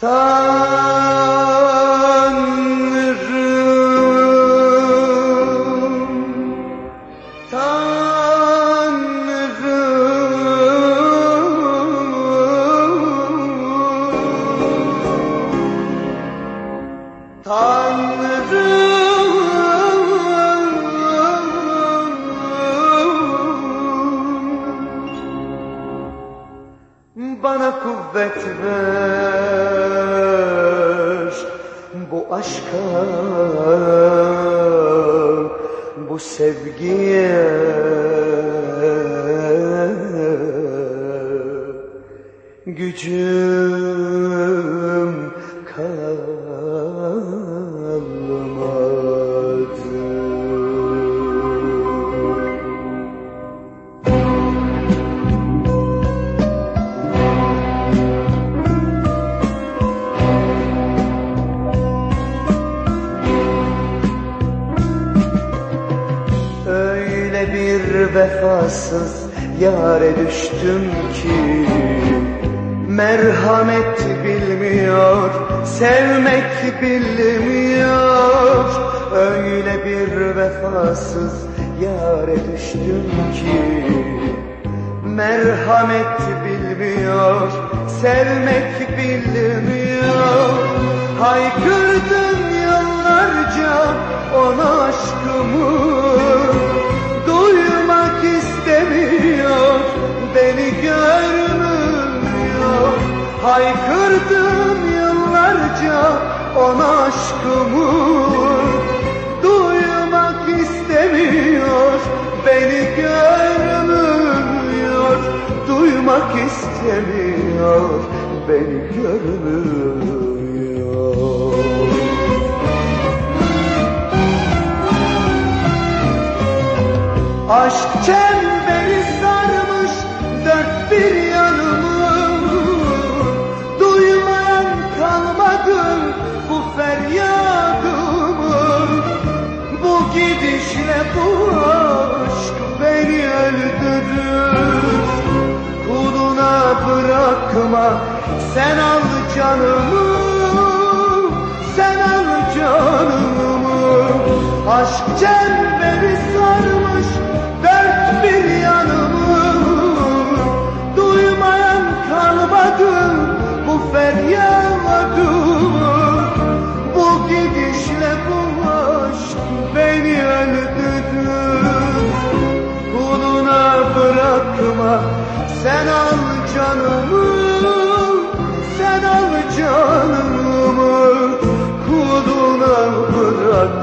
Tanrım, Tanrım, Tanrım. bana kuvvet ver aşka bu sevgiye gücüm vefasız yare düştüm ki. Merhamet bilmiyor, sevmek bilmiyor. Öyle bir vefasız yare düştüm ki. Merhamet bilmiyor, sevmek bilmiyor. Haykırdım yıllarca ona aşkımı Haykırdım yıllarca ona aşkımı. Duymak istemiyor, beni görmüyor. Duymak istemiyor, beni görmüyor bu aşk beni öldürür. Kuluna bırakma sen al canımı Sen al canımı. Aşk çemberi sarmış dört bir yanımı. Duymayan kalmadı bu feryadımı sen al canımı Sen al canımı. Kuluna bırakma